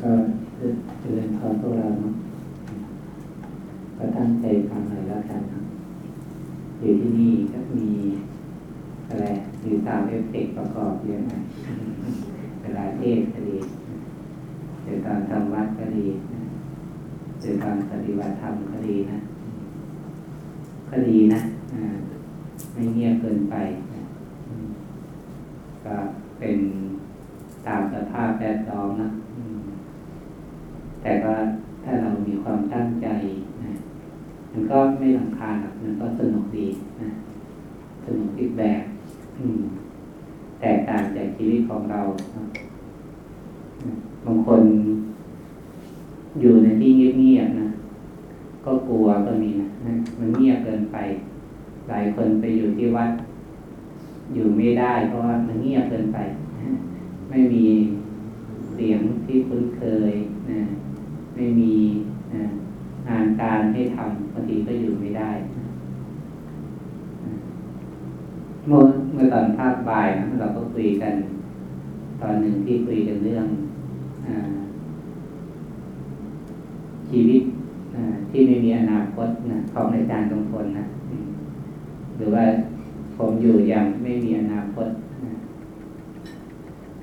ก็เรียนพอพวกเราเนาะก็ตั้งใจฟังหน่อยแล้วกันนะอยู่ที่นี่ก็มีอะไรมีสาวเอฟเฟกประกอบเยอะนะเวลาเทศก็ดีหรือการทำวัดก็ดีหรือการปฏิบัติธรรมก็ดีนะก็ดีนะไม่เงียบเกินไปก็เป็นตามสภาพแวดล้อมนะแต่ว่าถ้าเรามีความตั้งใจนะมันก็ไม่ลำคาญหรอกมันก็สนุกดีนะสนุกอีกแบบแตกต่างจากชีวิตของเราบางคนอยู่ในที่เงียบๆนะก็กลัวก็มีนะมันเงียบเกินไป หลายคน ไปอยู่ที่วัดอยู่ไม่ได้ เพราะว่ามันเงียบเกินไป ไม่มีเสียงที่คุ้นเคยนะไม่มีงานการให้ทำบางทีก็อยู่ไม่ได้ เมื่อเมื่อตอนภาคบ่ายนะเราก็คุยกัน ตอนหนึ่งที่คุยกันเรื่องอชีวิตที่ไม่มีอนาคตนะของอาจารย์ตรงคนนะ หรือว่าผมอยู่อย่างไม่มีอนาคต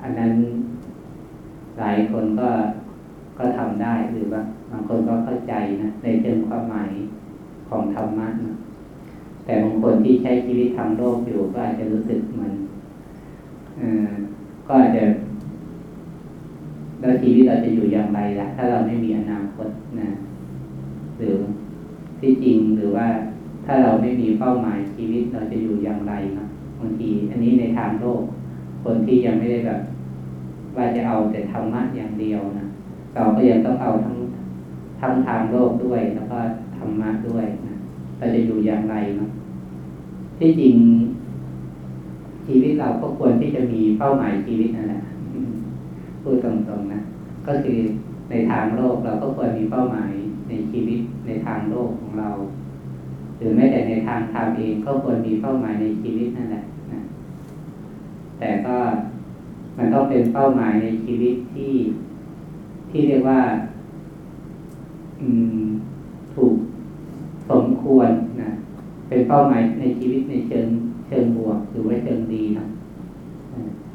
อันนั้นหลายคนก็ก็ทำได้หรือว่าบางคนก็เข้าใจนะในเชิงความหมายของธรรมะนะแต่บางคนที่ใช้ชีวิตทางโลกอยู่ก็อาจจะรู้สึกเหมือนอก็อาจจะแล้วชีวิตเราจะอยู่อย่างไรล่ะ ถ้าเราไม่มีอนาคตนะ หรือที่จริงหรือว่า ถ้าเราไม่มีเป้าหมายชีวิตเราจะอยู่อย่างไรนะบางทีอันนี้ในทางโลก คนที่ยังไม่ได้แบบ ว่าจะเอาแต่ธรรมะอย่างเดียวนะเราก็ยังต้องเอาทั้งทั้งทางโลกด้วย แล้วก็ธรรมะด้วยนะเราจะอยู่อย่างไรนะที่จริงชีวิตเราก็ควรที่จะมีเป้าหมายชีวิตนั่นแหละพูดตรงๆนะก็คือในทางโลกเราก็ควรมีเป้าหมายในชีวิตในทางโลกของเรา หรือแม้แต่ในทางธรรมเองก็ควรมีเป้าหมายในชีวิตนั่นแหละนะแต่ก็มันต้องเป็นเป้าหมายในชีวิตที่ที่เรียกว่า อืม ถูกสมควรนะเป็นเป้าหมายในชีวิตในเชิงเชิงบวกหรือว่าเชิงดีนะ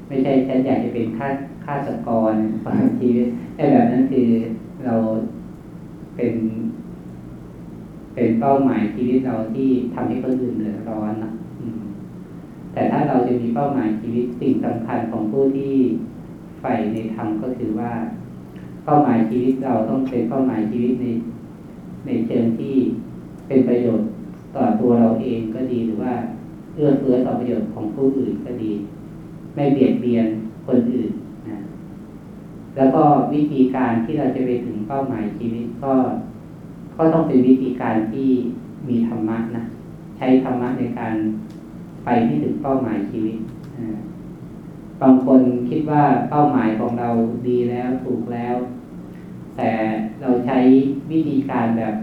ไม่ใช่ฉันอยากจะเป็นฆาฆาตกรฝังชีวิตไอ้แบบนั้นคือเราเป็น เป็นเป้าหมายชีวิตเราที่ทำให้คนอื่นเดือดร้อนนะแต่ถ้าเราจะมีเป้าหมายชีวิตสิ่งสำคัญของผู้ที่ใฝ่ในธรรมก็คือว่า เป้าหมายชีวิตเราต้องเป็นเป้าหมายชีวิตในในเชิงที่เป็นประโยชน์ต่อตัวเราเองก็ดีหรือว่าเอื้อเฟื้อต่อประโยชน์ของผู้อื่นก็ดี ไม่เบียดเบียนคนอื่นนะแล้วก็วิธีการที่เราจะไปถึงเป้าหมายชีวิตก็ ก็ต้องเป็นวิธีการที่มีธรรมะนะใช้ธรรมะในการไปที่ถึงเป้าหมายชีวิตบางคนคิดว่าเป้าหมายของเราดีแล้วถูกแล้ว แต่เราใช้วิธีการแบบ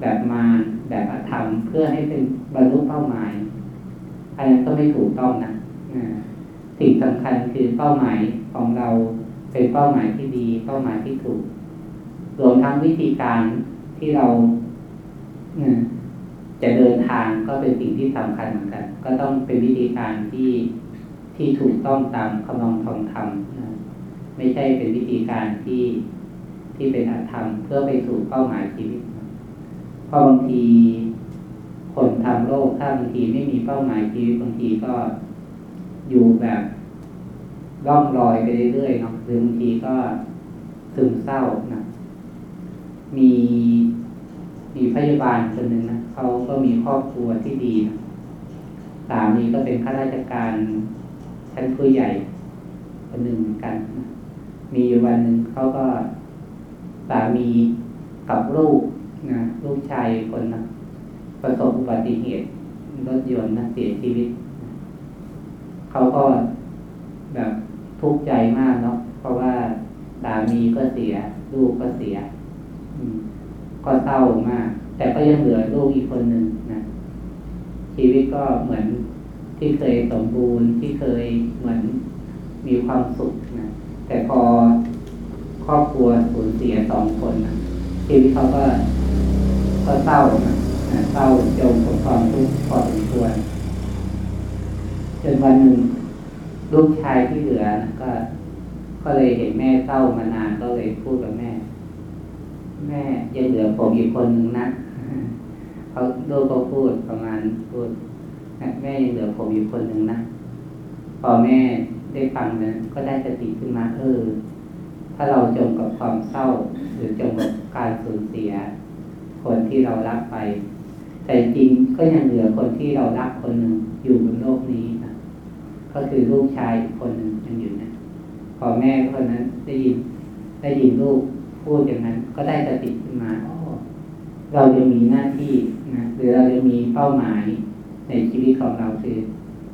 แบบมาแบบอธรรมเพื่อให้เป็นบรรลุเป้าหมายอันนั้นก็ไม่ถูกต้องนะสิ่งสำคัญคือเป้าหมายของเราเป็นเป้าหมายที่ดี เป้าหมายที่ถูกรวมทั้งวิธีการ ที่เราจะเดินทางก็เป็นสิ่งที่สำคัญเหมือนกัน ก็ต้องเป็นวิธีการที่ที่ถูกต้องตามคำนองทองธรรมนะไม่ใช่เป็นวิธีการที่ที่เป็นอธรรมเพื่อไปสู่เป้าหมายชีวิตเพราะบางทีคนทำโลกถ้าบางทีไม่มีเป้าหมายชีวิตบางทีก็อยู่แบบล่องลอยไปเรื่อยๆเนาะหรือบางทีก็ซึมเศร้านะมี มีพยาบาลคนหนึ่งนะเขาก็มีครอบครัวที่ดีนะสามีก็เป็นข้าราชการชั้นผู้ใหญ่คนหนึ่งเหมือนกันมีอยู่วันหนึ่งเขาก็สามีกับลูกนะลูกชายคนนะประสบอุบัติเหตุรถยนต์นะเสียชีวิต เขาก็แบบทุกข์ใจมากเนาะเพราะว่าสามีก็เสีย ลูกก็เสีย ก็เศร้ามาก แต่ก็ยังเหลือลูกอีกคนหนึ่งนะ ชีวิตก็เหมือนที่เคยสมบูรณ์ที่เคยเหมือนมีความสุขนะ แต่พอครอบครัวสูญเสียสองคนนะชีวิตเขาก็ก็เศร้านะเศร้าจมกับความทุกข์พอสมควรจนวันหนึ่งลูกชายที่เหลือนะก็ ก็เลยเห็นแม่เศร้ามานานก็เลยพูดกับแม่ แม่ยังเหลือผมอีกคนนึงนะเขาลูกก็พูดประมาณพูดแม่ยังเหลือผมอีกคนนึงนะพอแม่ได้ฟังนั้นก็ได้สติขึ้นมาเออถ้าเราจมกับความเศร้า หรือจมกับการสูญเสีย คนที่เรารักไป แต่จริงก็ยังเหลือคนที่เรารักคนหนึ่งอยู่บนโลกนี้นะก็คือลูกชายคนหนึ่งยังอยู่นะพอแม่คนนั้นได้ยินได้ยินลูก พูดอย่างนั้น ก็ได้สติขึ้นมาเราจะมีหน้าที่นะหรือเราจะมีเป้าหมายในชีวิตของเราคือ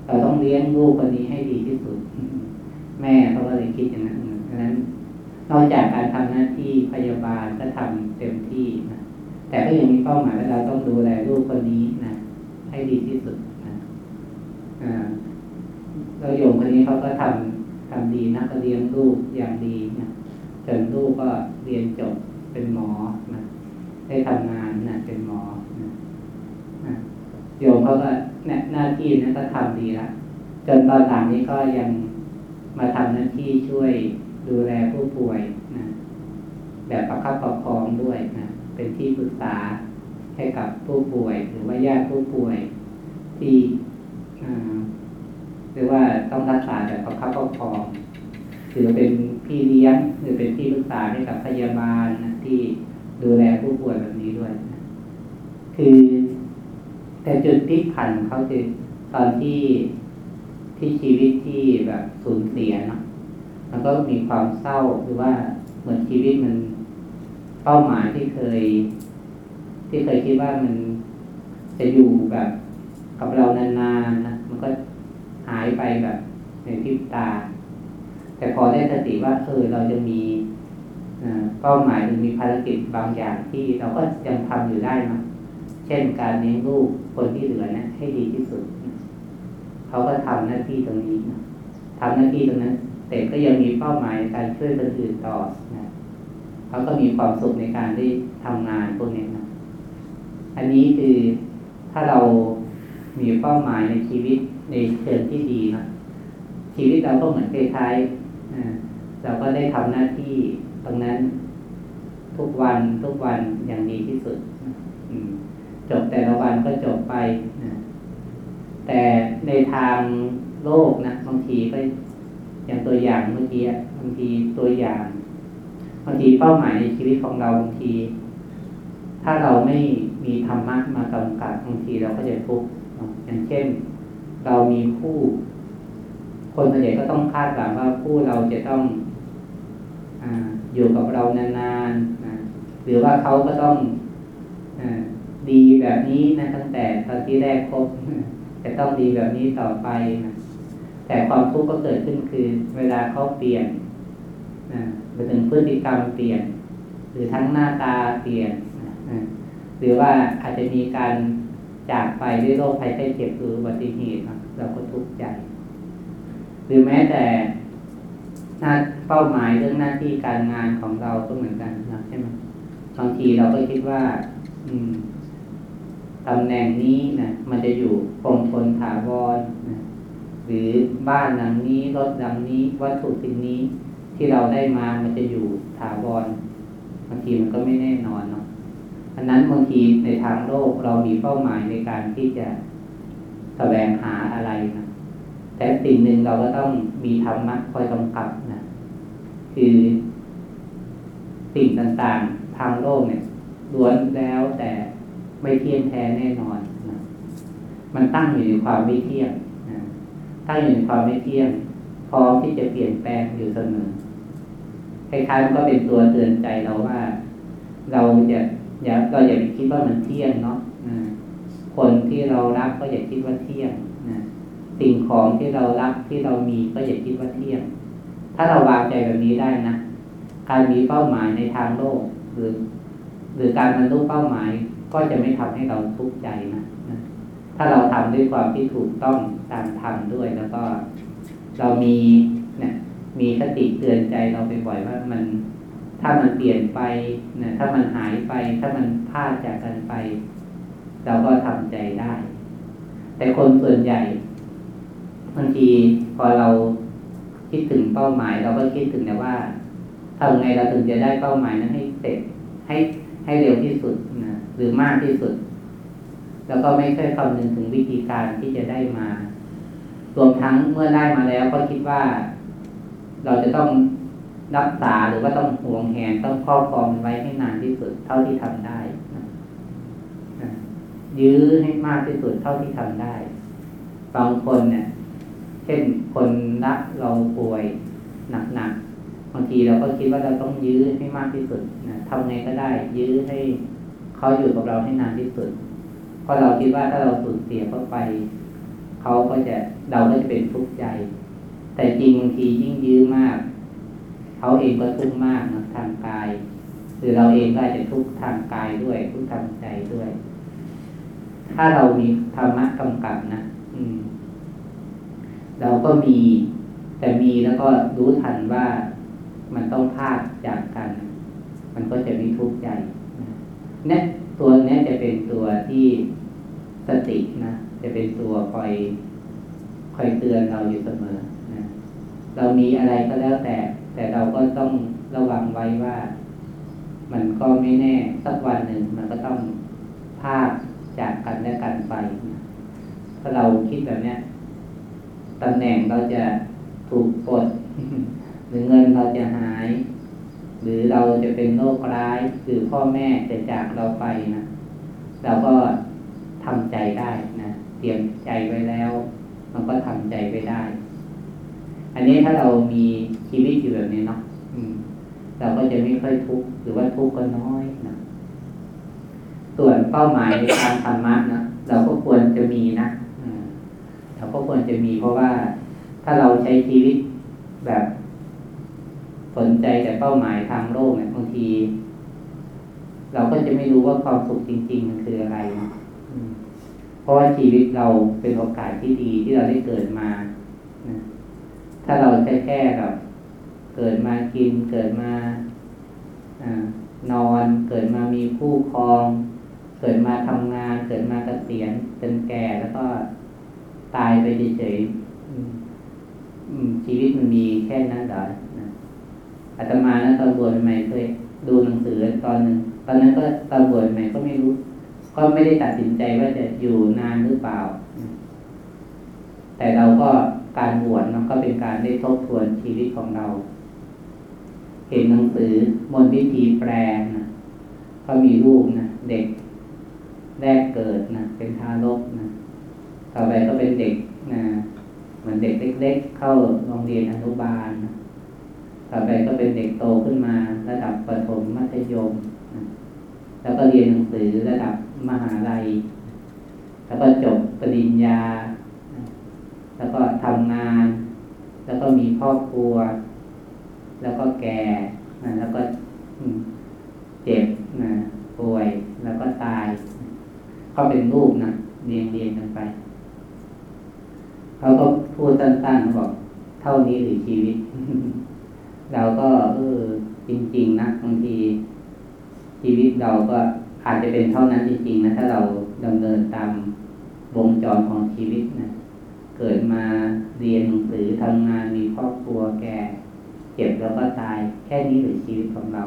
เราต้องเลี้ยงลูกคนนี้ให้ดีที่สุด แม่เขาก็เลยคิดอย่างนั้นดังนั้น นอกจากการทำหน้าที่พยาบาลก็ทำเต็มที่นะแต่ก็ยังมีเป้าหมายว่าเราต้องดูแลลูกคนนี้นะให้ดีที่สุดนะอ่าโยมคนนี้เขาก็ทำทำดีนะก็เลี้ยงลูกอย่างดีนะ จนลูกก็เรียนจบเป็นหมอนะได้ทำงานนะเป็นหมอนะโยมเขาก็หน้าที่นั้นก็ทำดีละจนตอนหลังนี้ก็ยังมาทำหน้าที่ช่วยดูแลผู้ป่วยนะแบบประคับประคองด้วยนะเป็นที่ปรึกษาให้กับผู้ป่วย หรือว่าญาติผู้ป่วยที่หรือว่าต้องรักษาแบบประคับประคอง หรือเป็นพี่เลี้ยงหรือเป็นที่ปรึกษาให้กับพยาบาลนะที่ดูแลผู้ป่วยแบบนี้ด้วยนะคือแต่จุดที่ผันเขาคือตอนที่ที่ชีวิตที่แบบสูญเสียเนาะมันก็มีความเศร้าหรือว่าเหมือนชีวิตมันเป้าหมายที่เคย ที่เคยคิดว่ามันจะอยู่แบบกับเรานานๆนะมันก็หายไปแบบในพริบตา แต่พอได้สติว่าเออเราจะมีเป้าหมายหรือมีภารกิจบางอย่างที่เราก็ยังทำอยู่ได้นะเช่นการเลี้ยงลูกคนที่เหลือนะให้ดีที่สุด เขาก็ทำหน้าที่ตรงนี้นะทำหน้าที่ตรงนั้น แต่ก็ยังมีเป้าหมายในการช่วยคนอื่นต่อนะเขาก็มีความสุขในการได้ทำงานพวกนี้นะอันนี้คือถ้าเรามีเป้าหมายในชีวิตในเชิงที่ดีนะชีวิตเราก็เหมือนคล้ายๆ เราก็ได้ทำหน้าที่ตรงนั้นทุกวันทุกวันอย่างดีที่สุดจบแต่ละวันก็จบไปนะแต่ในทางโลกนะบางทีก็อย่างตัวอย่างเมื่อกี้บางทีตัวอย่างบางทีเป้าหมายในชีวิตของเราบางที ถ้าเราไม่มีธรรมะมากำกับ บางทีเราก็จะทุกข์อย่างเช่น เรามีคู่ คนส่วนใหญ่ก็ต้องคาดหวังว่าคู่เราจะต้องออยู่กับเรานานๆนะหรือว่าเขาก็ต้องอดีแบบนี้นะตั้งแต่ตอนที่แรกพบจะต้องดีแบบนี้ต่อไปนะแต่ความทุกข์ก็เกิดขึ้นคือ เวลาเขาเปลี่ยนนะไปถึงพฤติกรรมเปลี่ยน หรือทั้งหน้าตาเปลี่ยนนะหรือว่าอาจจะมีการจากไปด้วยโรคภัยไข้เจ็บหรืออุบัติเหตุเราก็ทุกข์ใจ รือแม้แต่หน้าเป้าหมายเรื่องหน้าที่การงานของเราก็เหมือนกันนะใช่ไหมบางทีเราก็คิดว่า อืมตำแหน่งนี้นะมันจะอยู่คงทนถาวรนะหรือบ้านหลังนี้รถหลังนี้วัตถุสิ่งนี้ที่เราได้มามันจะอยู่ถาวรบางทีมันก็ไม่แน่นอนเนาะอันนั้นบางทีในทางโลกเรามีเป้าหมายในการที่จะแสวงหาอะไรนะ แต่สิ่งหนึ่งเราก็ต้องมีธรรมะคอยกำกับนะคือสิ่งต่างๆ ทางโลกเนี่ยล้วนแล้วแต่ไม่เที่ยงแท้แน่นอนนะมันตั้งอยู่ในความไม่เที่ยงนะตั้งอยู่ในความไม่เที่ยงพร้อมที่จะเปลี่ยนแปลงอยู่เสมอคล้ายๆมันก็เป็นตัวเตือนใจเราว่า เราอย่าอย่าเราอย่าไปคิดว่ามันเที่ยงเนาะคนที่เรารักก็อย่าคิดว่าเที่ยง สิ่งของที่เรารักที่เรามีก็อย่าคิดว่าเที่ยง ถ้าเราวางใจแบบนี้ได้นะ การมีเป้าหมายในทางโลก หรือ หรือการบรรลุเป้าหมายก็จะไม่ทำให้เราทุกข์ใจนะถ้าเราทำด้วยความที่ถูกต้องตามธรรมด้วย แล้วก็เรามีเนี่ยมีคติเตือนใจเราไปบ่อยว่ามัน ถ้ามันเปลี่ยนไปนะถ้ามันหายไป ถ้ามันพลาดจากกันไป เราก็ทำใจได้ แต่คนส่วนใหญ่ บางทีพอเราคิดถึงเป้าหมาย เราก็คิดถึงแต่ว่าทำไงเราถึงจะได้เป้าหมายนั้นให้เสร็จให้ให้เร็วที่สุดนะหรือมากที่สุด แล้วก็ไม่ค่อยคำนึงถึงวิธีการที่จะได้มารวมทั้งเมื่อได้มาแล้วก็คิดว่า เราจะต้องรักษาหรือว่าต้องห่วงแหนต้องครอบครองไว้ให้นานที่สุดเท่าที่ทำได้นะยื้อให้มากที่สุดเท่าที่ทำได้บางคนเนี่ย เช่นคนรักเราป่วยหนักๆบางทีเราก็คิดว่าเราต้องยื้อให้มากที่สุดนะทำไงก็ได้ ยื้อให้เขาอยู่กับเราให้นานที่สุด เพราะเราคิดว่าถ้าเราสูญเสียเขาไป เขาก็จะเราก็จะเป็นทุกข์ใจ แต่จริงบางทียิ่งยื้อมากเขาเองก็ทุกข์มากนะทางกาย หรือเราเองก็จจะทุกข์ทางกายด้วย ทุกข์ทางใจด้วย ถ้าเรามีธรรมะกำกับนะอืม เราก็มีแต่มีแล้วก็รู้ทันว่ามันต้องพลาดจากกัน มันก็จะไม่ทุกข์ใจเนี่ยตัวนี้จะเป็นตัวที่สตินะจะเป็นตัวคอยคอยเตือนเราอยู่เสมอนะเรามีอะไรก็แล้วแต่ แต่เราก็ต้องระวังไว้ว่า มันก็ไม่แน่สักวันหนึ่ง มันก็ต้องพลาดจากกันและกันไป ถ้าเราคิดแบบนี้ ตำแหน่งเราจะถูกปลดหรือเงินเราจะหาย หรือเราจะเป็นโรคร้าย หรือพ่อแม่จะจากเราไปนะเราก็ทำใจได้นะเตรียมใจไว้แล้ว มันก็ทำใจไว้ได้ อันนี้ถ้าเรามีชีวิตอยู่แบบนี้เนาะเราก็จะไม่ค่อยทุกข์หรือว่าทุกข์ก็น้อยนะส่วนเป้าหมายในการธรรมะนะเราก็ควรจะมีนะ เราก็ควรจะมีเพราะว่าถ้าเราใช้ชีวิตแบบสนใจแต่เป้าหมายทางโลกเนี่ยบางที เราก็จะไม่รู้ว่าความสุขจริง ๆ มันคืออะไร เพราะว่าชีวิตเราเป็นโอกาสที่ดีที่เราได้เกิดมาถ้าเราแค่แค่แบบเกิดมากิน เกิดมานอน เกิดมามีคู่ครอง เกิดมาทำงาน เกิดมาเกษียณเป็นแก่แล้วก็ ตายไปเฉยๆชีวิตมันมีแค่นั้นเหรออาตมานะตอนบวชใหม่เคยดูหนังสือตอนหนึ่งตอนนั้นก็ตอนบวชใหม่ก็ไม่รู้ ก็ไม่ได้ตัดสินใจว่าจะอยู่นานหรือเปล่า แต่เราก็การบวชมันก็เป็นการได้ทบทวนชีวิตของเรา เห็นหนังสือมนวิธีแปลนะก็มีรูปนะเด็กแรกเกิดนะเป็นทารกนะ ต่อไปก็เป็นเด็กนะเหมือนเด็กเล็ก ๆ เข้าโรงเรียนอนุบาล ต่อไปก็เป็นเด็กโตขึ้นมา ระดับประถมมัธยม แล้วก็เรียนหนังสือระดับมหาลัย แล้วก็จบปริญญา แล้วก็ทำงาน แล้วก็มีครอบครัว แล้วก็แก่แล้วก็เจ็บนะป่วยแล้วก็ตาย ก็เป็นรูปนะเรียงเรียงกันไป เขาก็พูดสั้นๆบอกเท่านี้หรือชีวิต เราก็ เออ จริง ๆนะบางที ชีวิตเราก็อาจจะเป็นเท่านั้นจริงๆนะถ้าเราดำเนินตามวงจรของชีวิตนะเกิดมาเรียนหนังสือทำงานมีครอบครัวแก่เจ็บแล้วก็ตายแค่นี้หรือชีวิตของเรา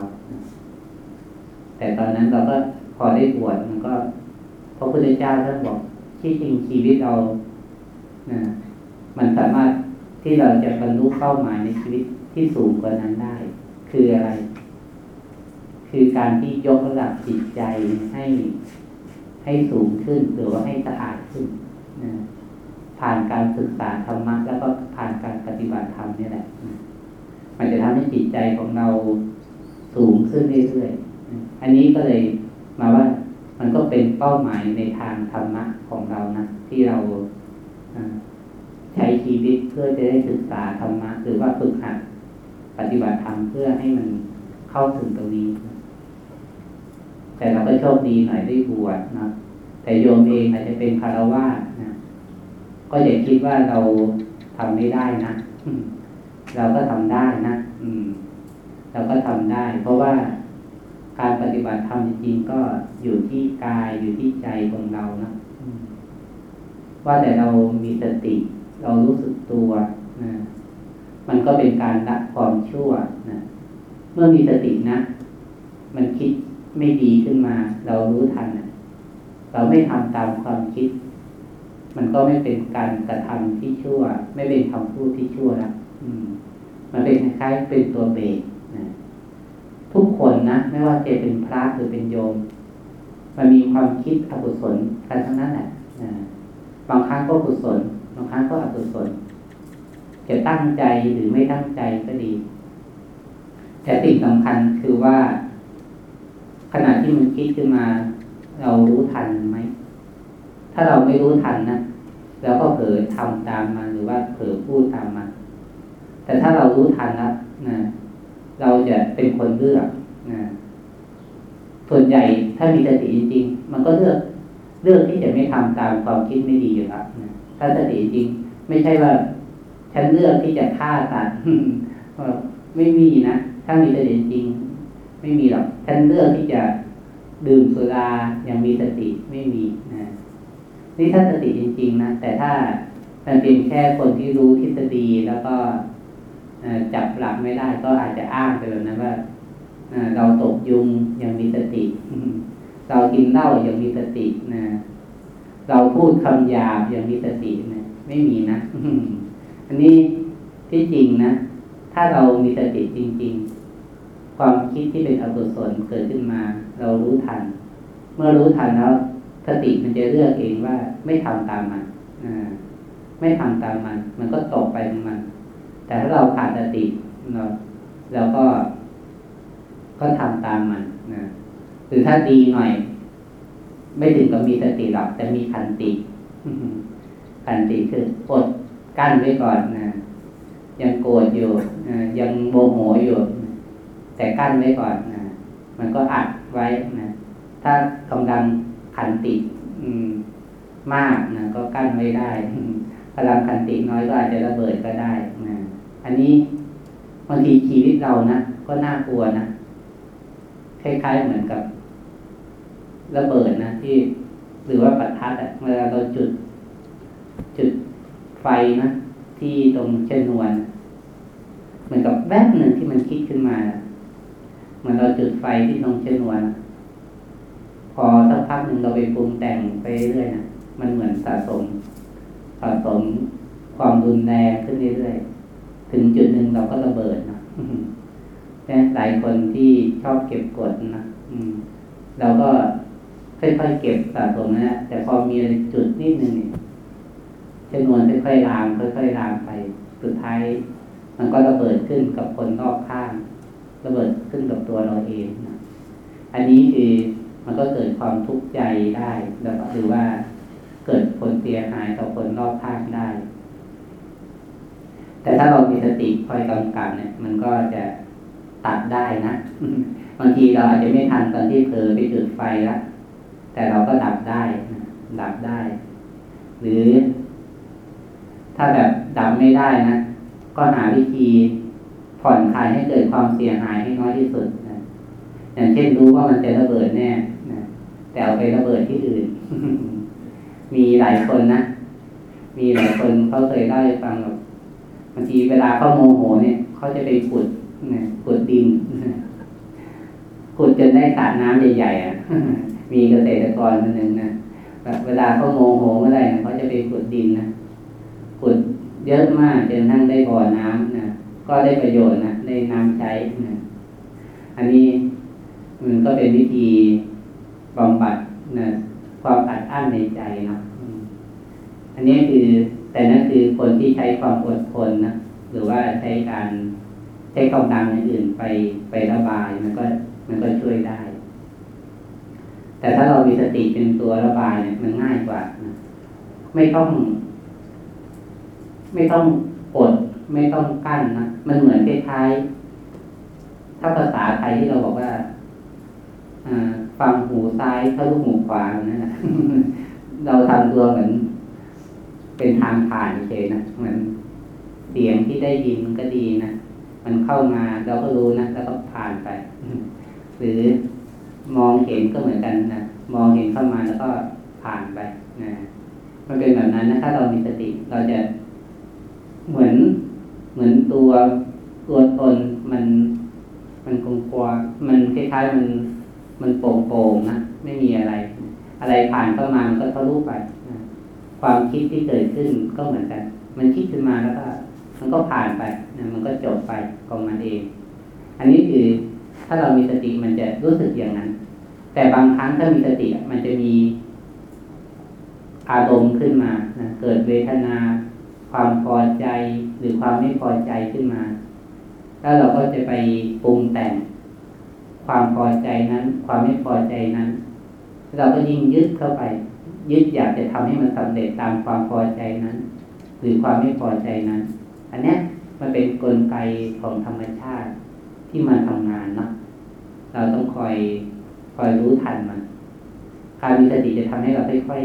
แต่ตอนนั้นเราก็พอได้บวชมันก็พระพุทธเจ้าท่านบอกที่จริงชีวิตเรา นะมันสามารถที่เราจะบรรลุเป้าหมายในชีวิตที่สูงกว่านั้นได้ คืออะไร คือการที่ยกระดับจิตใจให้ให้สูงขึ้นหรือว่าให้สะอาดขึ้นนะผ่านการศึกษาธรรมะแล้วก็ผ่านการปฏิบัติธรรมนี่แหละมันจะทำให้จิตใจของเราสูงขึ้นเรื่อยๆอันนี้ก็เลยมาว่ามันก็เป็นเป้าหมายในทางธรรมะของเรานะที่เรา ใช้ชีวิตเพื่อจะได้ศึกษาธรรมะหรือว่าฝึกหัดปฏิบัติธรรมเพื่อให้มันเข้าถึงตรงนี้ แต่เราก็โชคดีหน่อยได้บวชนะแต่โยมเองอาจจะเป็นคารวะนะก็อย่าคิดว่าเราทำไม่ได้นะเราก็ทำได้นะอืม เราก็ทำได้ เพราะว่าการปฏิบัติธรรมจริงๆก็อยู่ที่กายอยู่ที่ใจของเรานะ ว่าแต่เรามีสติ เรารู้สึกตัวนะมันก็เป็นการละความชั่วนะเมื่อมีสตินะ มันคิดไม่ดีขึ้นมา เรารู้ทันนะเราไม่ทำตามความคิด มันก็ไม่เป็นการกระทำที่ชั่ว ไม่เป็นคำพูดที่ชั่วละอืม มันเป็นคล้ายๆเป็นตัวเบรกนะทุกคนนะไม่ว่าจะเป็นพระหรือเป็นโยม มันมีความคิดอกุศลกันทั้งนั้นแหละ บางครั้งก็กุศล บางครั้งก็อกุศลจะตั้งใจหรือไม่ตั้งใจก็ดี แต่สิ่งสำคัญคือว่า ขณะที่มันคิดขึ้นมา เรารู้ทันไหม ถ้าเราไม่รู้ทันนะเราก็เผลอทำตามมันหรือว่าเผลอพูดตามมันแต่ถ้าเรารู้ทันแล้วนะเราจะเป็นคนเลือกนะส่วนใหญ่ถ้ามีสติจริงๆ มันก็เลือก เลือกที่จะไม่ทำตามความคิดไม่ดีอยู่แล้วถ้าสติจริง ไม่ใช่ว่า ฉันเลือกที่จะฆ่าสัตว์ไม่มีนะถ้ามีสติจริง ไม่มีหรอกฉันเลือกที่จะดื่มสุราอย่างมีสติไม่มีนะนี่ถ้าสติจริง ๆ นะแต่ถ้ามันเป็นแค่คนที่รู้ทฤษฎีแล้วก็จับหลักไม่ได้ก็อาจจะอ้างไปแบบนั้นว่าเราตกยุงยังมีสติ เรากินเหล้ายังมีสตินะ เราพูดคำหยาบยังมีสตินะไม่มีนะอันนี้ที่จริงนะ ถ้าเรามีสติจริง ๆ ความคิดที่เป็นอกุศลเกิดขึ้นมา เรารู้ทัน เมื่อรู้ทันแล้วสติมันจะเลือกเองว่าไม่ทำตามมันไม่ทำตามมัน มันก็ตกไปมัน แต่ถ้าเราขาดสติเราเราก็ ก็ทำตามมันนะ รือถ้าดีหน่อย ไม่ถึงกับมีสติหรอกแต่มีขันติขันติคืออดกั้นไว้ก่อนนะยังโกรธอยู่ยังโมโหอยู่ แต่กั้นไว้ก่อนนะมันก็อัดไว้นะถ้ากำลังขันติมากนะก็กั้นไม่ได้พลังขันติน้อยก็อาจจะระเบิดก็ได้นะอันนี้บางทีชีวิตเรานะก็น่ากลัวนะคล้ายๆเหมือนกับ ระเบิดนะที่หรือว่าประทัดเวลาเราจุด จุดไฟนะที่ตรงเชนวนเหมือนกับแวบหนึ่งที่มันคิดขึ้นมาเหมือนเราจุดไฟที่ตรงเชนวน พอสักพักหนึ่งเราไปปรุงแต่งไปเรื่อยนะมันเหมือนสะสมสะสมความรุนแรงขึ้นเรื่อยๆถึงจุดหนึ่งเราก็ระเบิดนะแต่หลายคนที่ชอบเก็บกดนะเราก็ ค่อยๆเก็บสะสมนะฮะแต่พอมีจุดนิดนึงเนี่ยจำนวนค่อยๆลามค่อยๆลามไปสุดท้าย มันก็ระเบิดขึ้นกับคนรอบข้าง ระเบิดขึ้นกับตัวเราเองนะอันนี้คือมันก็เกิดความทุกข์ใจได้แล้วหรือว่าเกิดผลเสียหายต่อคนรอบข้างได้ แต่ถ้าเรามีสติคอยกำกับเนี่ย มันก็จะตัดได้นะบางทีเราอาจจะไม่ทันตอนที่เผลอไปจุดไฟแล้ว แต่เราก็ดับได้ดับได้ หรือ ถ้าแบบดับไม่ได้นะก็หาวิธีผ่อนคลายให้เกิดความเสียหายให้น้อยที่สุดนะอย่างเช่นรู้ว่ามันจะระเบิดแน่นะแต่เอาไประเบิดที่อื่น มีหลายคนนะมีหลายคนเขาเคยเล่าให้ฟังแบบบางทีเวลาเขาโมโหเนี่ยเขาจะไปขุดนะขุดดินขุดจนได้สระน้ำใหญ่ๆอะ มีเกษตรกรคนหนึ่งนะเวลาเขาโมโหเมื่อไรเขาจะไปขุดดินนะขุดเยอะมากจนทั้งได้บ่อน้ำนะก็ได้ประโยชน์นะได้น้ำใช้นะอันนี้มันก็เป็นวิธีบำบัดนะความอัดอั้นในใจนะอันนี้คือแต่นั่นคือคนที่ใช้ความอดทนนะหรือว่าใช้การใช้กำลังอย่างอื่นไปไประบายมันก็มันก็ช่วยได้ แต่ถ้าเรามีสติเป็นตัวระบายเนี่ยมันง่ายกว่าไม่ต้อง ไม่ต้องอดไม่ต้องกั้นนะมันเหมือนคล้ายๆถ้าภาษาไทยที่เราบอกว่าฟังหูซ้ายทะลุหูขวานะเราทำตัวเหมือน เป็นทางผ่านเฉยนะเหมือนเสียงที่ได้ยินก็ดีนะมันเข้ามาเราก็รู้นะแล้วก็ผ่านไป หรือ มองเห็นก็เหมือนกันนะมองเห็นเข้ามาแล้วก็ผ่านไปนะมันเป็นแบบนั้นนะถ้าเรามีสติเราจะเหมือนเหมือนตัวตัวตนมัน มันคงกลัวมันคล้ายๆมันมันโปร่งๆนะไม่มีอะไร อะไรผ่านเข้ามามันก็ทะลุไปนะความคิดที่เกิดขึ้นก็เหมือนกัน มันคิดขึ้นมาแล้วก็มันก็ผ่านไปนะมันก็จบไปของมันเอง อันนี้คือ ถ้าเรามีสติมันจะรู้สึกอย่างนั้น แต่บางครั้งถ้ามีสติมันจะมีอารมณ์ขึ้นมานะเกิดเวทนา ความพอใจหรือความไม่พอใจขึ้นมา แล้วเราก็จะไปปรุงแต่ง ความพอใจนั้น ความไม่พอใจนั้น เราก็ยิ่งยึดเข้าไป ยึดอยากจะทำให้มันสำเร็จตามความพอใจนั้น หรือความไม่พอใจนั้น อันเนี้ยมันเป็นนกลไกของธรรมชาติ ที่มันทำงานเนาะเราต้องคอยคอยรู้ทันมันการมีสติจะทำให้เราค่อย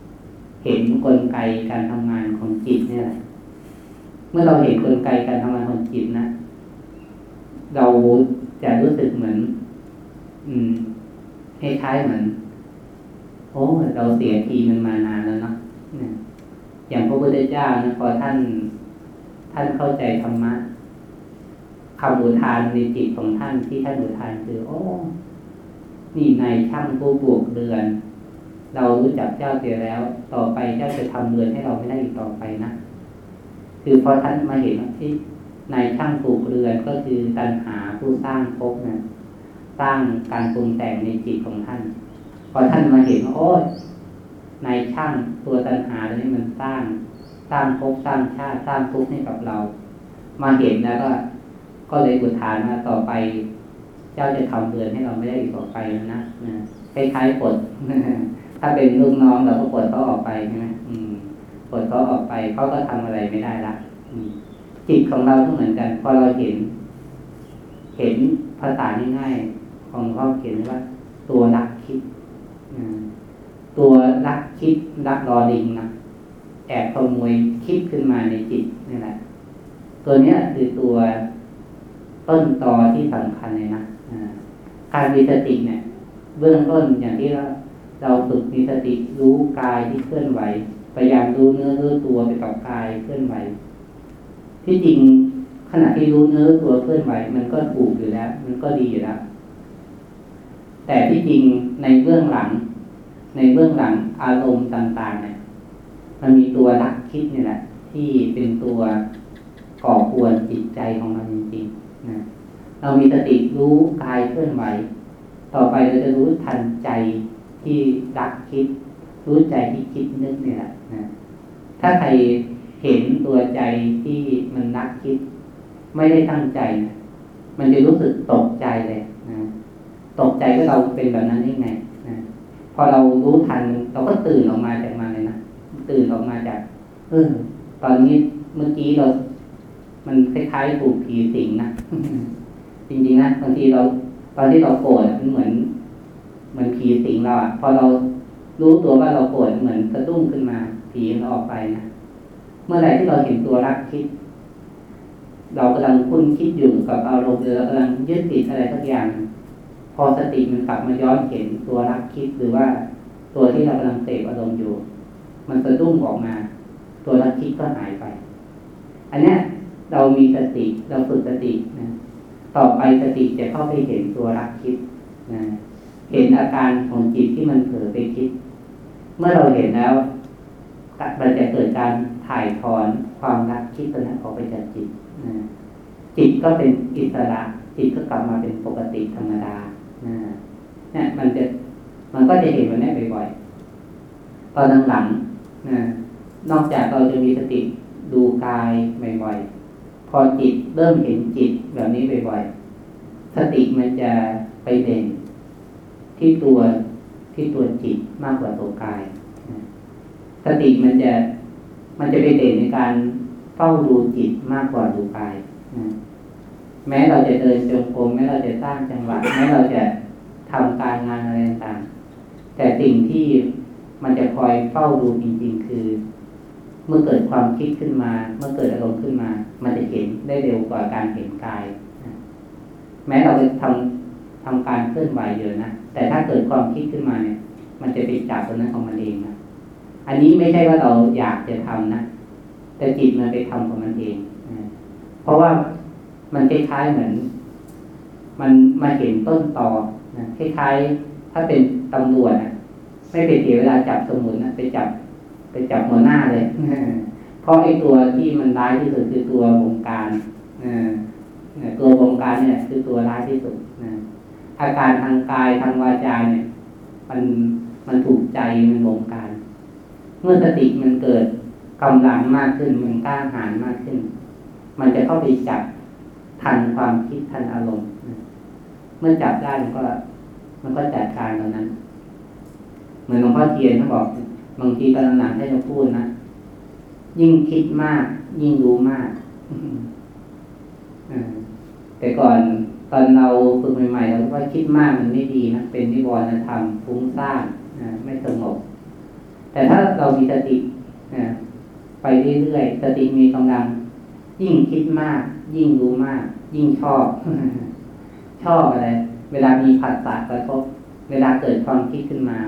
ๆเห็นนกลไกการทำงานของจิตเนี่ยแหละเมื่อเราเห็นกลไกการทำงานของจิตนะเราจะรู้สึกเหมือน อืมคล้ายๆเหมือนโอ้เราเสียทีมันมานานแล้วเนาะอย่างพระพุทธเจ้านะพอท่าน ท่านเข้าใจธรรมะ คำอุทานในจิตของท่านที่ท่านอุทานคือโอ้นี่นายช่างผู้บวกเรือน เรารู้จักเจ้าเสียแล้ว ต่อไปเจ้าจะทำเรือนให้เราไม่ได้อีกต่อไปนะคือพอท่านมาเห็นที่นายช่างปลูกเรือนก็คือตัณหาผู้สร้างภพนะสร้างการปรุงแต่งในจิตของท่าน พอท่านมาเห็นโอ้นายช่างตัวตัณหาตัวนี้มันสร้าง สร้างภพสร้างชาติสร้างทุกข์ให้กับเรา มาเห็นแล้วก็ ก็เลยอุทานมาต่อไป เจ้าจะทำเรือนให้เราไม่ได้อีกต่อไปนะนะคล้ายๆปลดถ้าเป็นลูกน้องเราก็ปลดเขาออกไปใช่ไหมปลดเขาออกไปเขาก็ทำอะไรไม่ได้ละจิตของเราก็เหมือนกัน พอเราเห็น เห็นภาษาง่ายๆของเขาเขียนว่า ตัวรักคิดตัวรักคิดรักรอดิงนะแอบขโมยคิดขึ้นมาในจิตนี่แหละตัวเนี้ยคือตัว ต้นตอที่สำคัญเลยนะการมีสติเนี่ย เบื้องต้นอย่างที่เราเราฝึกมีสติรู้กายที่เคลื่อนไหวพยายามรู้เนื้อรู้ตัวไปกับกายเคลื่อนไหว ที่จริงขณะที่รู้เนื้อตัวเคลื่อนไหว มันก็ถูกอยู่แล้ว มันก็ดีอยู่แล้ว แต่ที่จริงในเบื้องหลัง ในเบื้องหลังอารมณ์ต่าง ๆ เนี่ย มันมีตัวรักคิดเนี่ยแหละที่เป็นตัวก่อกวนจิตใจของเราจริง เรามีสติรู้กายเคลื่อนไหว ต่อไปเราจะรู้ทันใจที่รักคิด รู้ใจที่คิดนึกเนี่ยแหละนะถ้าใครเห็นตัวใจที่มันนักคิด ไม่ได้ตั้งใจนะมันจะรู้สึกตกใจเลยนะตกใจว่าเราเป็นแบบนั้นได้ไงนะพอเรารู้ทันเราก็ตื่นออกมาจากมันเลยนะตื่นออกมาจากเออตอนนี้เมื่อกี้เรา มันคล้ายๆถูกผีสิงนะ จริงๆนะบางทีเราตอนที่เราโกรธมันเหมือน เหมือนผีสิงเราอะพอเรารู้ตัวว่าเราโกรธเหมือนสะดุ้งขึ้นมาผีมันออกไปนะเมื่อไหร่ที่เราเห็นตัวรักคิด เรากำลังคุ้นคิดอยู่กับอารมณ์หรือเรากำลังยึดติดอะไรสักอย่าง พอสติมันกลับมาย้อนเห็นตัวรักคิดหรือว่าตัวที่เรากำลังเสพอารมณ์อยู่ มันสะดุ้งออกมา ตัวรักคิดก็หายไป อันเนี้ยเรามีสติเราฝึกสตินะ ต่อไปสติจะเข้าไปเห็นตัวรักคิดนะเห็นอาการของจิตที่มันเผลอไปคิด เมื่อเราเห็นแล้วมันจะเกิดการถ่ายถอนความรักคิดตัวนั้นออกไปจากจิตนะจิตก็เป็นอิสระ จิตก็กลับมาเป็นปกติธรรมดานะเนี่ยมันจะมันก็จะเห็นมันได้บ่อยๆตอนหลังๆนะนอกจากเราจะมีสติดูกายบ่อยๆ พอจิตเริ่มเห็นจิตแบบนี้บ่อยๆสติมันจะไปเด่น ที่ตัวที่ตัวจิตมากกว่าตัวกายสติมันจะมันจะไปเด่นในการเฝ้าดูจิตมากกว่าดูกายแม้เราจะเดินจงกรมแม้เราจะสร้างจังหวะแม้เราจะทำการงานอะไรต่างแต่สิ่งที่มันจะคอยเฝ้าดูจริง ๆ คือ เมื่อเกิดความคิดขึ้นมา เมื่อเกิดอารมณ์ขึ้นมา มันจะเห็นได้เร็วกว่าการเห็นกายแม้เราจะทำทำการเคลื่อนไหวเยอะนะแต่ถ้าเกิดความคิดขึ้นมาเนี่ย มันจะไปจับตรงนั้นของมันเองนะอันนี้ไม่ใช่ว่าเราอยากจะทำนะแต่จิตมันไปทำของมันเองเพราะว่ามันคล้ายๆเหมือน มันมาเห็นต้นตอนะคล้ายๆถ้าเป็นตำรวจนะไม่ไปเสียเวลาจับสมุนนะไปจับ ไปจับหัวหน้าเลยเพราะไอ้ตัวที่มันร้ายที่สุดคือตัววงการตัววงการเนี่ย คือตัวร้ายที่สุดอาการทางกายทางวาจาเนี่ย มันมันถูกใจมันวงการ เมื่อสติมันเกิดกำลังมากขึ้นมันกล้าหาญมากขึ้น มันจะเข้าไปจับทันความคิดทันอารมณ์เมื่อจับได้มันก็ มันก็จัดการตรงนั้น เหมือนหลวงพ่อเทียนเขาบอก บางทีตอนหลังให้เราพูดนะ ยิ่งคิดมาก ยิ่งรู้มากแต่ก่อนตอนเราฝึกใหม่ๆเราว่าคิดมากมันไม่ดีนะเป็นนิวรณธรรมฟุ้งซ่านไม่สงบ แต่ถ้าเรามีสติไปเรื่อยๆสติมีกำลัง ยิ่งคิดมาก ยิ่งรู้มาก ยิ่งชอบ ชอบอะไร เวลามีผัสสะกระทบ เวลาเกิดความคิดขึ้นมา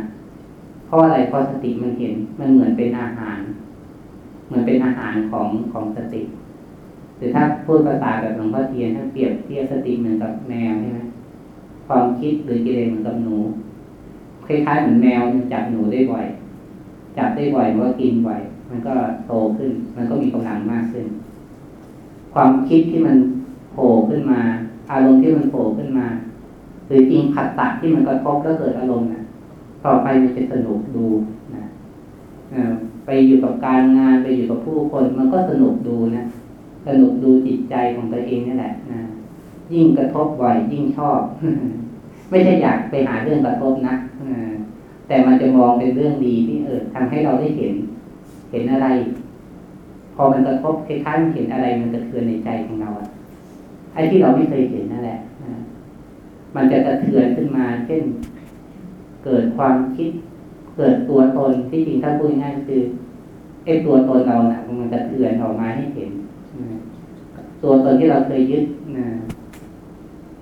เพราะอะไรเพราะสติมันเห็นมันเหมือนเป็นอาหาร เหมือนเป็นอาหารของของสติหรือถ้าพูดภาษาแบบหลวงพ่อเทียนถ้าเปรียบเทียบสติเหมือนกับแมวใช่ไหมความคิดหรือกิเลสเหมือนกับหนูคล้ายๆเหมือนแมวมันจับหนูได้บ่อย จับได้บ่อยมันก็กินบ่อย มันก็โตขึ้น มันก็มีกำลังมากขึ้น ความคิดที่มันโผล่ขึ้นมา อารมณ์ที่มันโผล่ขึ้นมา หรือจริงขัดตัดที่มันกระทบแล้วเกิดอารมณ์น่ะ ต่อไปมันจะสนุกดูนะไปอยู่กับการงานไปอยู่กับผู้คน มันก็สนุกดูนะสนุกดูจิตใจของตัวเองนี่แหละนะยิ่งกระทบบ่อยยิ่งชอบ ไม่ใช่อยากไปหาเรื่องกระทบนะแต่มันจะมองเป็นเรื่องดีที่เออทำให้เราได้เห็น เห็นอะไร พอมันกระทบคล้ายๆมันเห็นอะไร มันจะเทือนในใจของเราอะไอ้ที่เราไม่เคยเห็นนั่นแหละมันจะกระเทือนขึ้นมา เช่น เกิดความคิด เกิดตัวตนที่จริงถ้าพูดง่ายคือไอ้ตัวตนเราเนะ่ะมันจะเทือนออกมาให้เห็นตัวตนที่เราเคยยึดนะ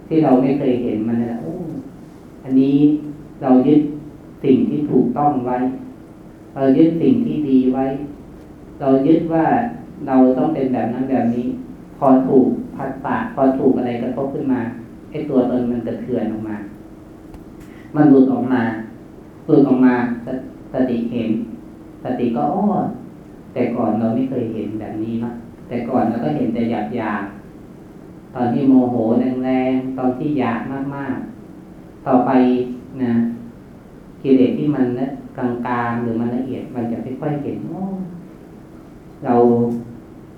ที่เราไม่เคยเห็นมันนะโอ้อันนี้เรายึดสิ่งที่ถูกต้องไว้ เรายึดสิ่งที่ดีไว้ เรายึดว่าเราต้องเป็นแบบนั้นแบบนี้ พอถูกพัดปากพอถูกอะไรกระทบขึ้นมาไอ้ตัวตนมันจะเถื่อนออกมา มันหลุดออกมาหลุดออกมาสติเห็นสติก็อ้อแต่ก่อนเราไม่เคยเห็นแบบนี้นะแต่ก่อนเราก็เห็นแต่หยาบหยาบตอนที่โมโหแรงๆตอนที่อยากมากๆ ต่อไปนะกิเลสที่มันนะกลางๆหรือมันละเอียดมันจะค่อยๆเห็นเรา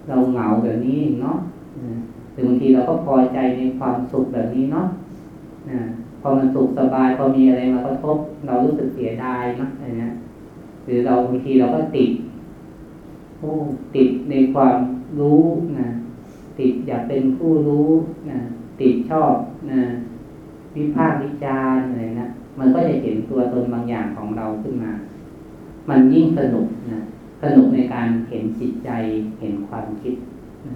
เราเหงาแบบนี้เนาะหรือบางทีเราก็พอใจในความสุขแบบนี้เนาะ พอมันสุขสบายพอมีอะไรมากระทบ เรารู้สึกเสียดายนะอะไรเงี้ยหรือเราบางทีเราก็ติดโอ้ติดในความรู้นะติดอยากเป็นผู้รู้นะติดชอบนะวิพากษ์วิจารณ์อะไรนะมันก็จะเห็นตัวตนบางอย่างของเราขึ้นมา มันยิ่งสนุกนะสนุกในการเห็นจิตใจเห็นความคิดนะ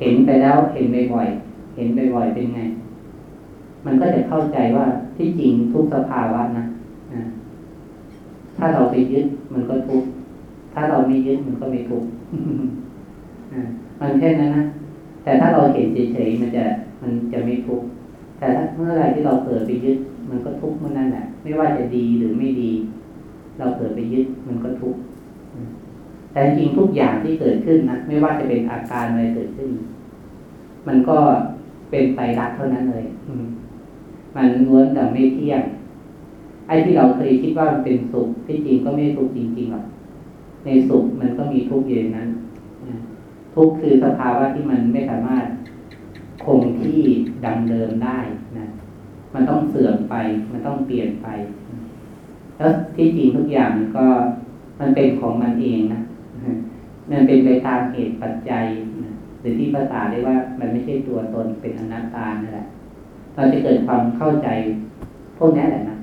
เห็นไปแล้วเห็นบ่อยๆเห็นบ่อยๆเป็นไง มันก็จะเข้าใจว่าที่จริงทุกสภาวะนะถ้าเราไปยึดมันก็ทุกถ้าเราไม่ยึดมันก็ไม่ทุกมันแค่นั้นนะแต่ถ้าเราเห็นเฉยๆมันจะมันจะไม่ทุกแต่ถ้าเมื่อไรที่เราเกิดไปยึด มันก็ทุกเมื่อนั้นแหละไม่ว่าจะดีหรือไม่ดี เราเกิดไปยึดมันก็ทุกแต่จริงทุกอย่างที่เกิดขึ้นนะไม่ว่าจะเป็นอาการอะไรเกิดขึ้น มันก็เป็นไตรักเท่านั้นเลย มันล้วนแต่ไม่เที่ยง ไอ้ที่เราเคยคิดว่ามันเป็นสุขที่จริงก็ไม่ทุขจริงๆหรอกในสุขมันก็มีทุกข์อยู่นั้นทุกข์คือสภาวะที่มันไม่สามารถคงที่ดังเดิมได้นะมันต้องเสื่อมไป มันต้องเปลี่ยนไป แล้วที่จริงทุกอย่างก็มันเป็นของมันเองนะมันเป็นไปตามเหตุปัจจัยหรือที่ภาษาเรียกว่า มันไม่ใช่ตัวตนเป็นอนัตตานั่นแหละ เราจะเกิดความเข้าใจพวกนี้แหละนะ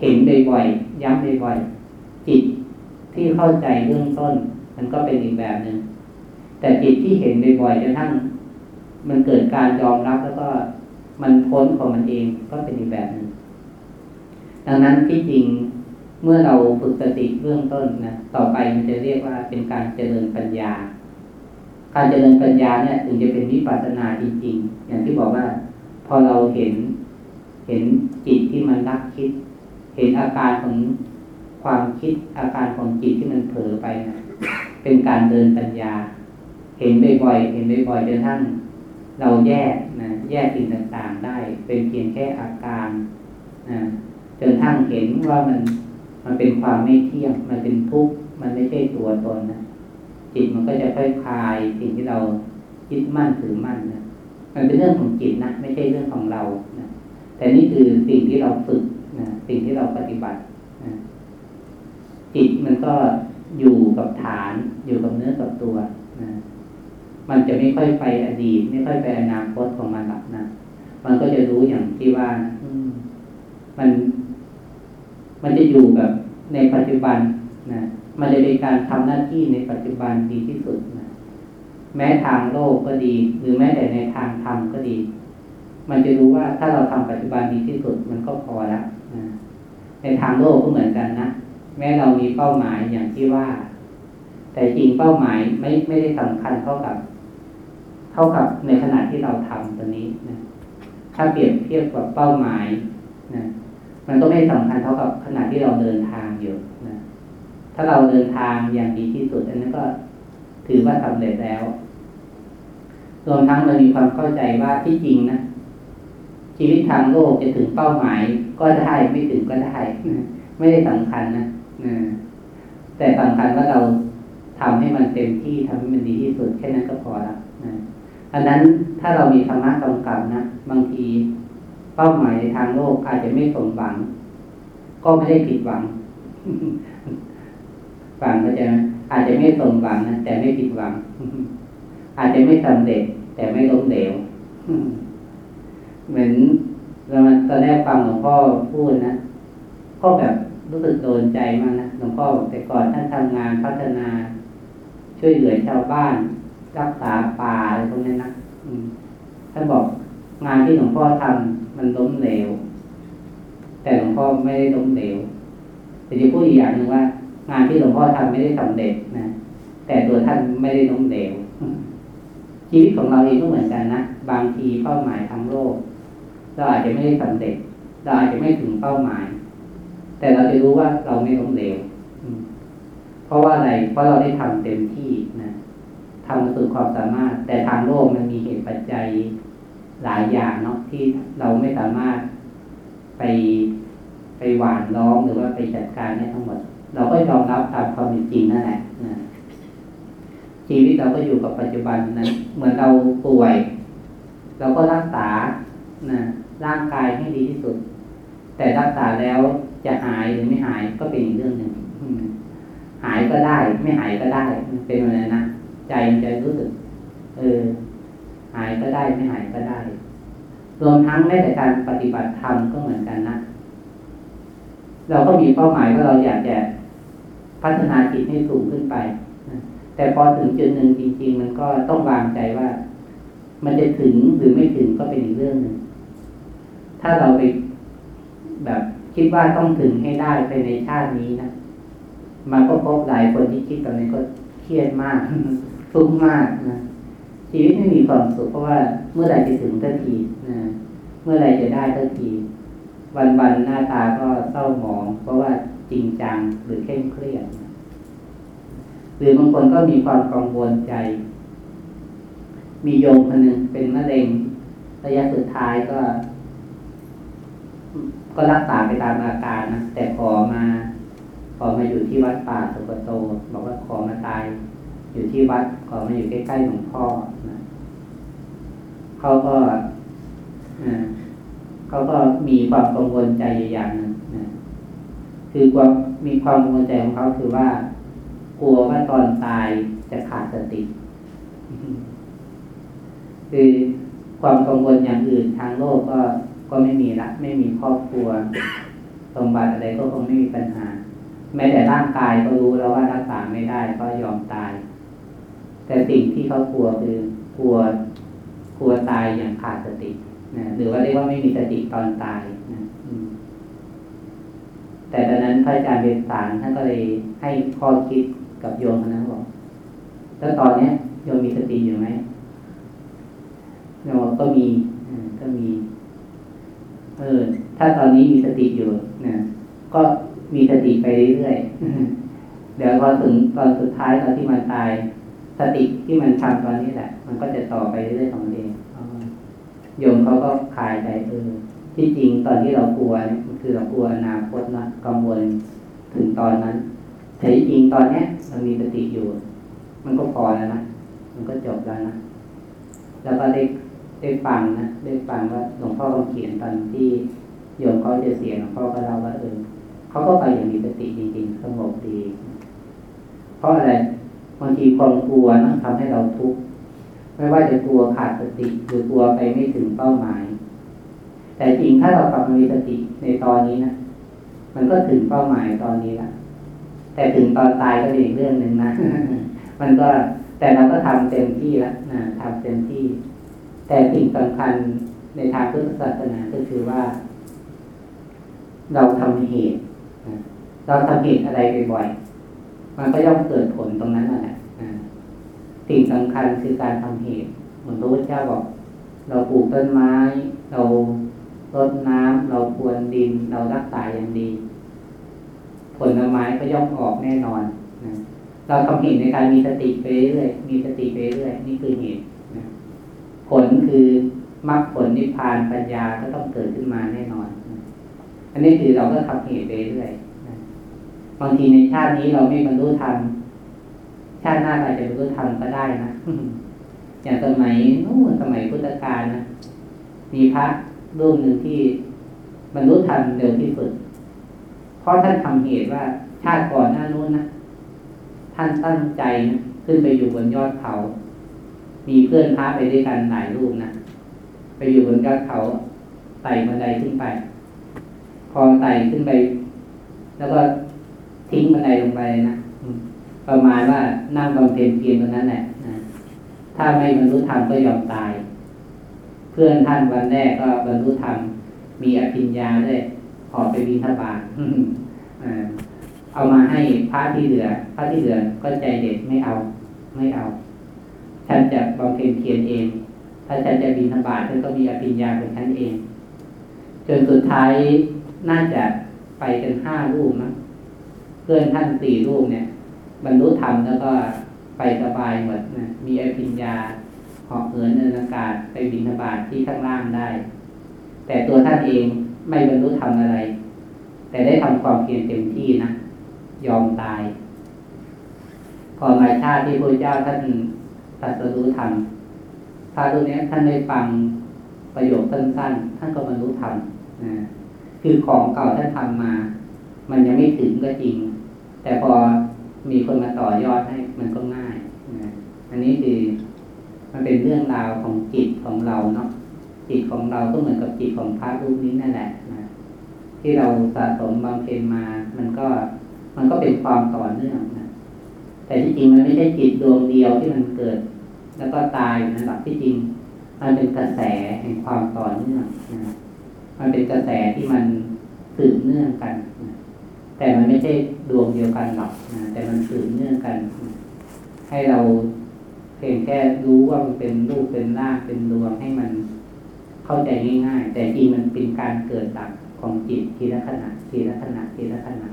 เห็นบ่อยๆย้ำบ่อยๆจิตที่เข้าใจเรื่องต้น มันก็เป็นอีกแบบหนึ่งแต่จิตที่เห็นบ่อยๆจนทั้งมันเกิดการยอมรับแล้วก็มันพ้นของมันเองก็เป็นอีกแบบหนึ่งดังนั้นที่จริงเมื่อเราฝึกสติเบื้องต้นนะต่อไปมันจะเรียกว่าเป็นการเจริญปัญญา การเจริญปัญญาเนี่ยถึงจะเป็นวิปัสสนาจริงๆ อย่างที่บอกว่า พอเราเห็น เห็นจิตที่มันรักคิด เห็นอาการของความคิดอาการของจิตที่มันเผลอไปนะเป็นการเดินปัญญา เห็นบ่อยๆเห็นบ่อยๆจนทั้งเราแยกนะแยกสิ่งต่างๆได้ เป็นเพียงแค่อาการนะจนทั้งเห็นว่ามันมันเป็นความไม่เที่ยงมันเป็นทุกข์มันไม่ใช่ตัวตนนะจิตมันก็จะค่อยคลายสิ่งที่เราคิดมั่นถือมั่นนะ มันเป็นเรื่องของจิตนะไม่ใช่เรื่องของเรานะแต่นี่คือสิ่งที่เราฝึกนะสิ่งที่เราปฏิบัตินะจิตมันก็อยู่กับฐาน อยู่กับเนื้อกับตัวนะมันจะไม่ค่อยไปอดีต ไม่ค่อยไปอนาคตของมันหรอกนะมันก็จะรู้อย่างที่ว่ามัน มันจะอยู่แบบในปัจจุบันนะมันจะเป็นการทำหน้าที่ในปัจจุบันดีที่สุดนะ แม้ทางโลกก็ดี หรือแม้แต่ในทางธรรมก็ดี มันจะรู้ว่าถ้าเราทำปัจจุบันดีที่สุดมันก็พอแล้วนะในทางโลกก็เหมือนกันนะแม้เรามีเป้าหมายอย่างที่ว่า แต่จริงเป้าหมายไม่ไม่ได้สำคัญเท่ากับ เท่ากับในขณะที่เราทำตัวนี้นะถ้าเปรียบเทียบกับเป้าหมายนะมันก็ไม่สำคัญเท่ากับขณะที่เราเดินทางอยู่นะถ้าเราเดินทางอย่างดีที่สุดอันนั้นก็ ถือว่าสำเร็จแล้วรวมทั้งเรามีความเข้าใจว่าที่จริงนะชีวิตทางโลกจะถึงเป้าหมายก็ได้ไม่ถึงก็ได้ไม่ได้สำคัญนะแต่สำคัญว่าเราทำให้มันเต็มที่ทำให้มันดีที่สุดแค่นั้นก็พอแล้วนะอันนั้นถ้าเรามีธรรมะกำกับนะบางทีเป้าหมายในทางโลกอาจจะไม่สมหวัง ก็ไม่ได้ผิดหวัง ฟังก็จะอาจจะไม่สมหวังนะแต่ไม่ผิดหวัง อาจจะไม่สำเร็จ แต่ไม่ล้มเหลวเหมือนเราตอนแรกฟังหลวงพ่อพูดนะก็แบบรู้สึกโดนใจมากนะหลวงพ่อแต่ก่อนท่านทำงานพัฒนา ช่วยเหลือชาวบ้าน รักษาป่าอะไรพวกนี้นะท่านบอกงานที่หลวงพ่อทำมันล้มเหลว แต่หลวงพ่อไม่ได้ล้มเหลวแต่จะพูดอีกอย่างหนึ่งว่า งานที่หลวงพ่อทำไม่ได้สำเร็จนะแต่ตัวท่านไม่ได้ล้มเหลวชีวิตของเราเองก็เหมือนกันนะบางทีเป้าหมายทางโลก เราอาจจะไม่ได้สำเร็จ เราอาจจะไม่ถึงเป้าหมาย แต่เราจะรู้ว่าเราไม่ล้มเหลวเพราะว่าอะไรเพราะเราได้ทำเต็มที่นะทำสุดความสามารถ แต่ทางโลกมันมีเหตุปัจจัยหลายอย่างเนาะที่เราไม่สามารถไปไปหวานล้อมหรือว่าไปจัดการได้ทั้งหมด เราก็ยอมรับตามความเป็นจริงนั่นแหละชีวิตเราก็อยู่กับปัจจุบันนั้นเหมือนเราป่วย เราก็รักษานะร่างกายให้ดีที่สุด แต่รักษาแล้วจะหายหรือไม่หายก็เป็นอีกเรื่องหนึ่งหายก็ได้ ไม่หายก็ได้เป็นอะไรนะใจมันจะรู้สึกเออหายก็ได้ไม่หายก็ได้ รวมทั้งแม้แต่การปฏิบัติธรรมก็เหมือนกันนะเราก็มีเป้าหมายว่าเราอยากจะ พัฒนาจิตให้สูงขึ้นไปแต่พอถึงจุดหนึ่งจริง ๆ มันก็ต้องวางใจว่า มันจะถึงหรือไม่ถึงก็เป็นอีกเรื่องหนึ่งถ้าเราไปแบบคิดว่าต้องถึงให้ได้ไปในชาตินี้นะมาก็พบหลายคนที่คิดตอนนี้ก็เครียดมากทุกข์มากนะชีวิตไม่มีความสุขเพราะว่าเมื่อไหร่จะถึงทันทีนะเมื่อไหร่จะได้ทันที วันๆหน้าตาก็เศร้าหมอง เพราะว่า จริงจังหรือเคร่งเครียดหรือบางคนก็มีความกังวลใจ มีโยมคนหนึ่งเป็นมะเร็งระยะสุดท้ายก็ ก็รักษาไปตามอาการนะแต่ขอมา ขอมาอยู่ที่วัดป่าสุกโต บอกว่าขอมาตาย อยู่ที่วัดขอมาอยู่ใกล้ๆหลวงพ่อนะเขาก็เขาก็มีความกังวลใจอย่างหนึ่ง คือความมีความกังวลใจของเขาคือว่า กลัวว่าตอนตายจะขาดสติ คือความกังวลอย่างอื่นทางโลกก็ก็ไม่มีละไม่มีครอบครัวสมบัติอะไรก็คงไม่มีปัญหา แม้แต่ร่างกายก็รู้แล้วว่ารักษาไม่ได้ก็ยอมตาย แต่สิ่งที่เขากลัวคือกลัวกลัวตายอย่างขาดสตินะหรือว่าเรียกว่าไม่มีสติตอนตายนะ แต่ตอนนั้นพระอาจารย์เบญสารท่านก็เลยให้ข้อคิดกับโยมนะบอกแล้วตอนเนี้ยโยมมีสติอยู่ไหมโยมก็มีก็มี เออ ถ้าตอนนี้มีสติอยู่นะก็มีสติไปเรื่อยๆเดี๋ยวพอถึงตอนสุดท้ายตอนที่มันตาย สติที่มันทำตอนนี้แหละ มันก็จะต่อไปเรื่อยๆของเองโยมเขาก็คลายใจเออที่จริงตอนที่เรากลัวเนี่ย คือเรากลัวอนาคตนะกังวลถึงตอนนั้นแต่จริงตอนเนี้ยเรามีสติอยู่ มันก็พอแล้วนะมันก็จบแล้วนะแล้วก็ได้ได้ฟังนะได้ฟังว่าหลวงพ่อเขียนตอนที่โยมเขาจะเสียหลวงพ่อก็เล่าว่าเออเขาก็ไปอย่างมีสติจริงๆสงบดี เพราะอะไรบางทีความกลัวนะทำให้เราทุกข์ไม่ว่าจะกลัวขาดสติหรือกลัวไปไม่ถึงเป้าหมาย แต่จริงถ้าเรากลับมามีสติในตอนนี้นะมันก็ถึงเป้าหมายตอนนี้ละแต่ถึงตอนตายก็เป็นอีกเรื่องหนึ่งนะมันก็แต่เราก็ทำเต็มที่แล้วนะทำเต็มที่ แต่สิ่งสำคัญในทางพุทธศาสนาก็คือว่า เราทำเหตุเราทำเหตุอะไรบ่อยๆมันก็ย่อมเกิดผลตรงนั้นแหละสิ่งสำคัญคือการทำเหตุเหมือนพระพุทธเจ้าบอก เราปลูกต้นไม้ เรา รดน้ำเราพรวนดิน เรารักษาอย่างดี ผลไม้ก็ย่อมออกแน่นอนนะเราทำเหตุในการมีสติไปเรื่อยมีสติไปเรื่อยนี่คือเหตุนะผลคือมรรคผลนิพพานปัญญาก็ต้องเกิดขึ้นมาแน่นอนนะอันนี้คือเราก็ทำเหตุไปเรื่อยนะบางทีในชาตินี้เราไม่บรรลุธรรมชาติหน้าอาจจะบรรลุธรรมก็ได้นะอย่างสมัยนู้นสมัยพุทธกาลนะมีพระ รูปหนึ่งที่บรรลุธรรมเร็วที่สุด เพราะท่านทำเหตุว่าชาติก่อนหน้านู้นนะท่านตั้งใจนะขึ้นไปอยู่บนยอดเขา มีเพื่อนพระไปด้วยกันหลายรูปนะไปอยู่บนยอดเขาไต่บันไดขึ้นไป พอไต่ขึ้นไป แล้วก็ทิ้งบันไดลงไปนะประมาณว่านั่งบำเพ็ญเพียรตรงนั้นแหละถ้าไม่บรรลุธรรมก็ยอมตาย พื่อนท่านวันแรกก็บรรลุธรรม มีอภิญญาด้วยหอไปบิณฑบาตเอามาให้พระที่เหลือ พระที่เหลือก็ใจเด็ดไม่เอา ไม่เอา ฉันจะบำเพ็ญเพียรเอง ถ้าฉันจะบิณฑบาตฉันก็มีอภิญญาของฉันเอง จนสุดท้ายน่าจะไปกันห้ารูปนะเพื่อนท่านสี่รูปเนี่ย บรรลุธรรมแล้วก็ไปสบายหมดนะมีอภิญญา อบเหินในอากาศไปบินบาตที่ข้างล่างได้ แต่ตัวท่านเองไม่บรรลุธรรมอะไร แต่ได้ทำความเพียรเต็มที่นะ ยอมตายก่อนมาชาติที่พระเจ้าท่านตรัสรู้ธรรมพระรูปนี้ท่านได้ฟังประโยคสั้นๆ ท่านก็บรรลุธรรมนะคือของเก่าท่านทำมา มันยังไม่ถึงก็จริง แต่พอมีคนมาต่อยอดให้มันก็ง่ายนะอันนี้คือ มันเป็นเรื่องราวของจิตของเราเนาะจิตของเราก็เหมือนกับจิตของพระรูปนี้นั่นแหละนะที่เราสะสมบำเพ็ญมา มันก็มันก็เป็นความต่อเนื่องนะแต่ที่จริงมันไม่ใช่จิตดวงเดียวที่มันเกิด แล้วก็ตายนะหลักที่จริง มันเป็นกระแสแห่งความต่อเนื่องนะมันเป็นกระแสที่มันสืบเนื่องกันนะแต่มันไม่ใช่ดวงเดียวกันหรอกนะแต่มันสืบเนื่องกัน ให้เรา เพียงแค่รู้ว่ามันเป็นรูปเป็นร่างเป็นดวงให้มันเข้าใจง่ายๆ แต่จริงมันเป็นการเกิดดับของจิตทีละขณะทีละขณะทีละขณะ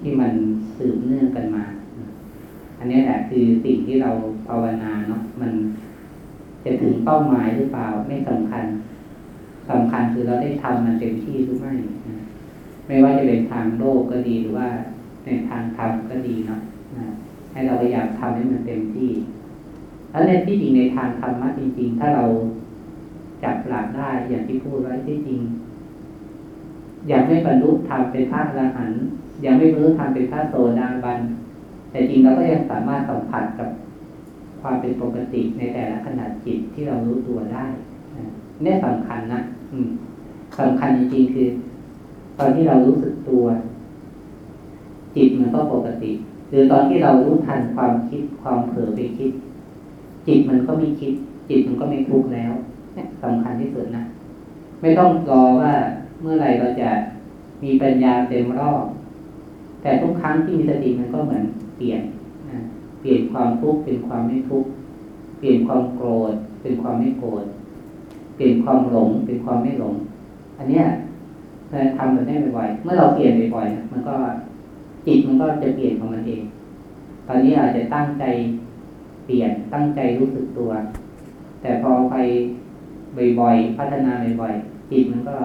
ที่มันสืบเนื่องกันมา อันนี้แหละคือสิ่งที่เราภาวนาเนาะมันจะถึงเป้าหมายหรือเปล่าไม่สำคัญสำคัญคือเราได้ทำมันเต็มที่หรือไม่ไม่ว่าจะเป็นทางโลกก็ดีหรือว่าในทางธรรมก็ดีเนาะให้เราพยายามทำให้มันเต็มที่ แล้วในที่จริงในทางธรรมะจริง ๆ ถ้าเราจับหลักได้อย่างที่พูดไว้ที่จริงยังไม่บรรลุธรรมเป็นพระอรหันต์ยังไม่บรรลุธรรมเป็นพระโสดาบัน แต่จริงเราก็ยังสามารถสัมผัสกับความเป็นปกติในแต่ละขนาดจิตที่เรารู้ตัวได้นี่สำคัญนะอืมสำคัญจริงๆคือ ตอนที่เรารู้สึกตัว จิตมันก็ปกติ หรือตอนที่เรารู้ทันความคิดความเผลอไปคิด จิตมันก็ไม่คิด จิตมันก็ไม่ทุกข์แล้วเนี่ยสำคัญที่สุดนะไม่ต้องรอว่าเมื่อไหร่เราจะมีปัญญาเต็มรอบ แต่ทุกครั้งที่มีสติมันก็เหมือนเปลี่ยนนะเปลี่ยนความทุกข์เป็นความไม่ทุกข์เปลี่ยนความโกรธ เป็นความไม่โกรธเปลี่ยนความหลง เป็นความไม่หลง อันเนี้ยเราทำแบบนี้บ่อยๆเมื่อเราเปลี่ยนบ่อยๆนะมันก็จิตมันก็จะเปลี่ยนของมันเอง ตอนนี้อาจจะตั้งใจเปลี่ยนตั้งใจรู้สึกตัว แต่พอไปบ่อยๆพัฒนาบ่อยๆจิตมันก็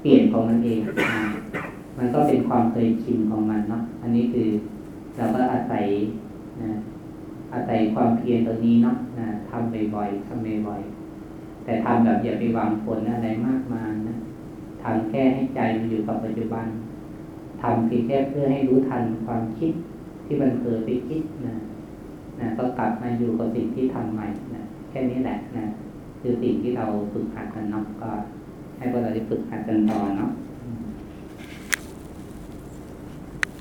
เปลี่ยนของมันเองมันก็เป็นความเคยชินของมันเนาะอันนี้คือเราก็อาศัยนะอาศัยความเพียรตัวนี้เนาะนะทำบ่อยๆทำบ่อยๆแต่ทำแบบอย่าไปหวังผลอะไรมากมายนะทำแค่ให้ใจมันอยู่กับปัจจุบันทำเพียงแค่เพื่อให้รู้ทันความคิดที่มันเผลอไปคิดนะ นะก็กลับมาอยู่กับสิ่งที่ทำใหม่นะแค่นี้แหละนะคือสิ่งที่เราฝึกหัดกันเนาะก็ ให้พวกเราได้ฝึกหัดกันต่อเนาะ